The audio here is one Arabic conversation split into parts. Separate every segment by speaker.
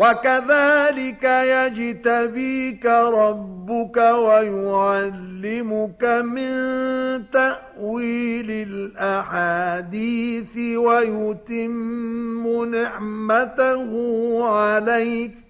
Speaker 1: وكذلك يجتبيك ربك ويعلمك من تأويل الأحاديث ويتم نعمته عليك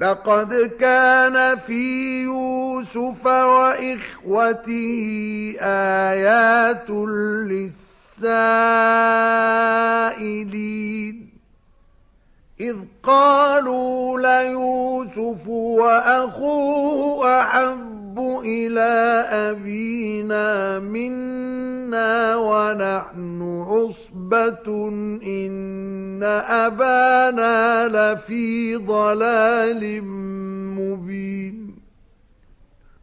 Speaker 1: لقد كان في يوسف وإخوته آيات للسائلين. إذ قالوا ليوسف وأخوه أحب إلى أبينا منا ونحن عصبة إن أبانا لفي ضلال مبين.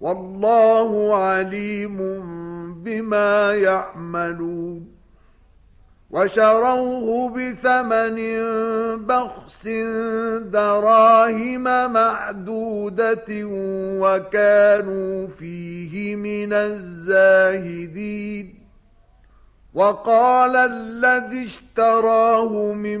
Speaker 1: والله عليم بما يعملون. وشروه بثمن بخس دراهم معدودة وكانوا فيه من الزاهدين. وقال الذي اشتراه من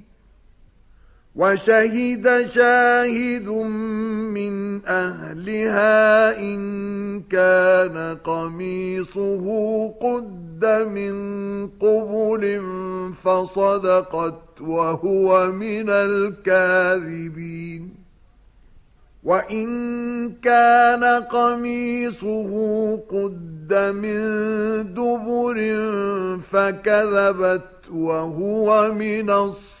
Speaker 1: وشهد شاهد من أهلها إن كان قميصه قد من قبل فصدقت وهو من الكاذبين. وَإِن كَانَ قَمِيصُهُ قُدَّ مِن دُبُرٍ فَكَذَبَتْ وَهُوَ مِنَ الصَّادِقِينَ.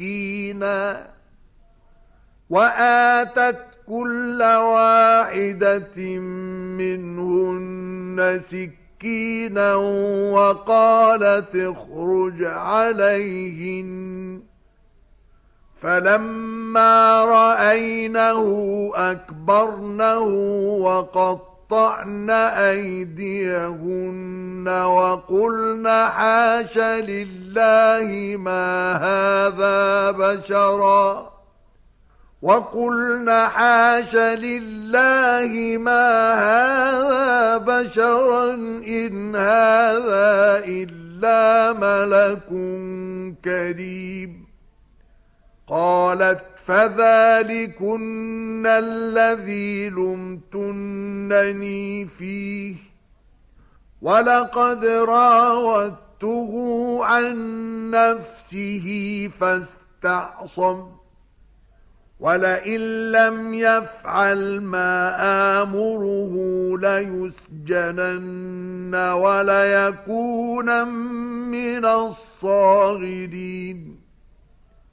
Speaker 1: مسكينا وآتت كل واحدة منهن سكينا وقالت اخرج عليهن فلما رأينه أكبرنه وقط وقطعن أيديهن وقلن حاش لله ما هذا بشرا وقلن حاش لله ما هذا بشرا إن هذا إلا ملك كريم قالت فذلكن الذي لمتنني فيه. ولقد راودته عن نفسه فاستعصم. ولئن لم يفعل ما آمره ليسجنن وليكون من الصاغرين.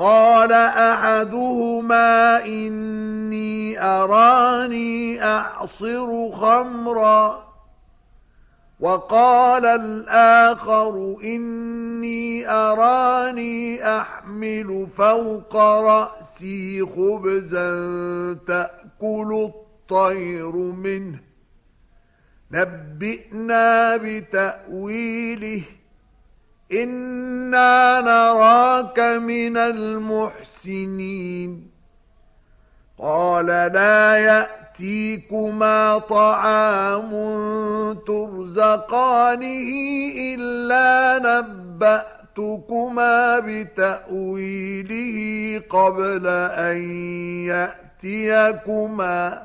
Speaker 1: قال أحدهما إني أراني أعصر خمرا. وقال الآخر إني أراني أحمل فوق رأسي خبزا تأكل الطير منه. نبئنا بتأويله. إنا نراك من المحسنين. قال لا يأتيكما طعام ترزقانه إلا نبأتكما بتأويله قبل أن يأتيكما.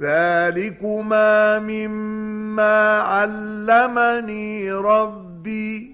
Speaker 1: ذلكما مما علمني ربي.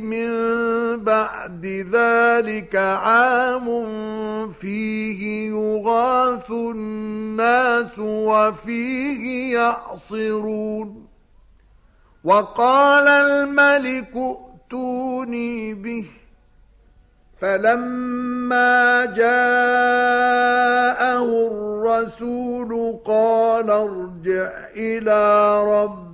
Speaker 1: من بعد ذلك عام فيه يغاث الناس وفيه يعصرون. وقال الملك ائتوني به. فلما جاءه الرسول قال ارجع إلى ربك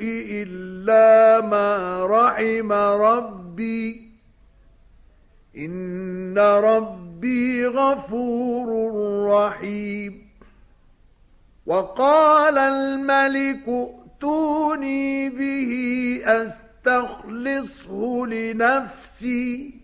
Speaker 1: إلا ما رحم ربي. إن ربي غفور رحيم. وقال الملك ائتوني به أستغفر تستخلصه لنفسي.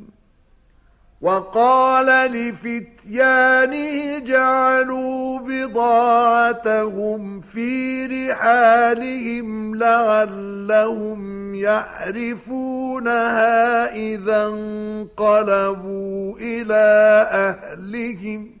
Speaker 1: وقال لفتيانه جعلوا بضاعتهم في رحالهم لعلهم يعرفونها إذا انقلبوا إلى أهلهم.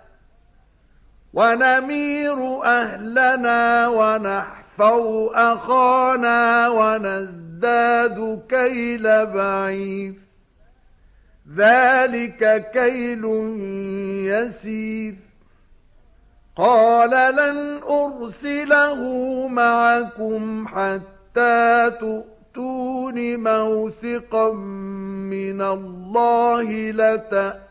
Speaker 1: ونمير أهلنا ونحفظ أخانا ونزداد كيل بعيد ذلك كيل يسير. قال لن أرسله معكم حتى تؤتون موثقا من الله لتأتون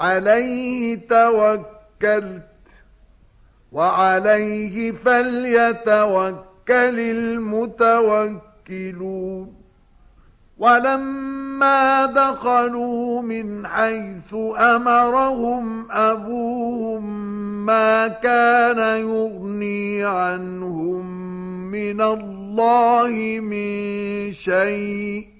Speaker 1: عليه توكلت وعليه فليتوكل المتوكلون. ولما دخلوا من حيث أمرهم أبوهم ما كان يغني عنهم من الله من شيء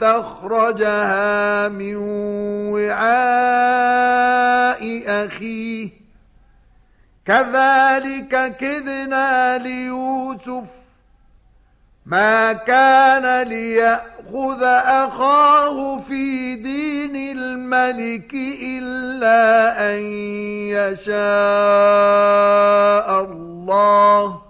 Speaker 1: استخرجها من وعاء أخيه. كذلك كذنا ليوسف. ما كان ليأخذ أخاه في دين الملك إلا أن يشاء الله.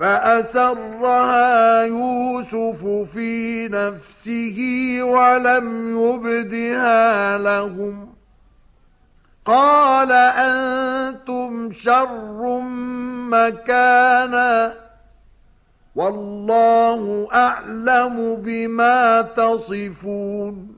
Speaker 1: فأسرها يوسف في نفسه ولم يبدها لهم. قال أنتم شر مكانا. والله أعلم بما تصفون.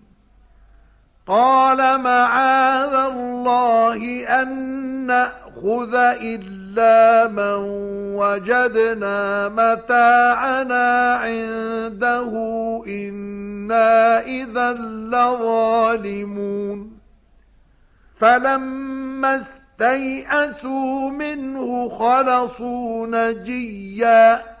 Speaker 1: قال معاذ الله أن نأخذ إلا من وجدنا متاعنا عنده إنا إذا لظالمون. فلما استيئسوا منه خلصوا نجياً.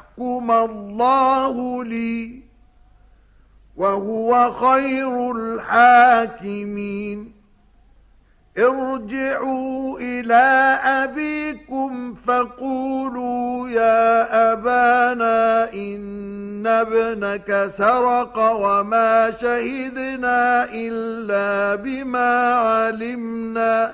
Speaker 1: يحكم الله لي وهو خير الحاكمين. ارجعوا إلى أبيكم فقولوا يا أبانا إن ابنك سرق وما شهدنا إلا بما علمنا.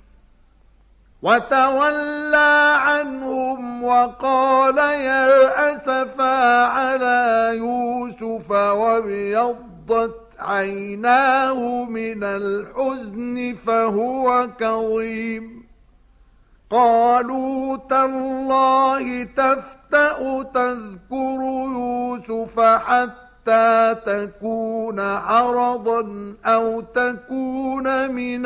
Speaker 1: وتولى عنهم وقال يا أسفا على يوسف وابيضت عيناه من الحزن فهو كظيم. قالوا تالله تفتأ تذكر يوسف حتى تكون حرضا أو تكون من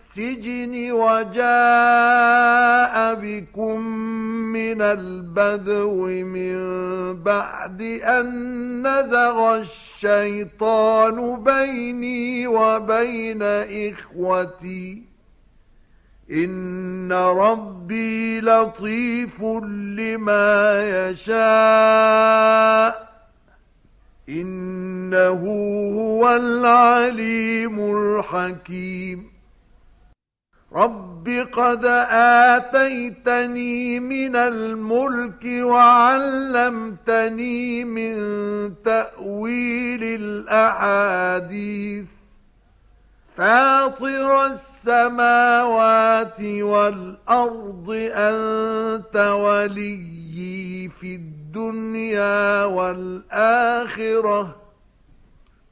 Speaker 1: السجن وجاء بكم من البدو من بعد أن نزغ الشيطان بيني وبين إخوتي. إن ربي لطيف لما يشاء. إنه هو العليم الحكيم. رب قد آتيتني من الملك وعلمتني من تأويل الأحاديث فاطر السماوات والأرض أنت وليي في الدنيا والآخرة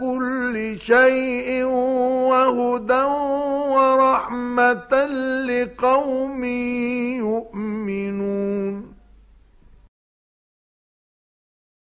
Speaker 1: كل شيء وهدى ورحمة لقوم يؤمنون.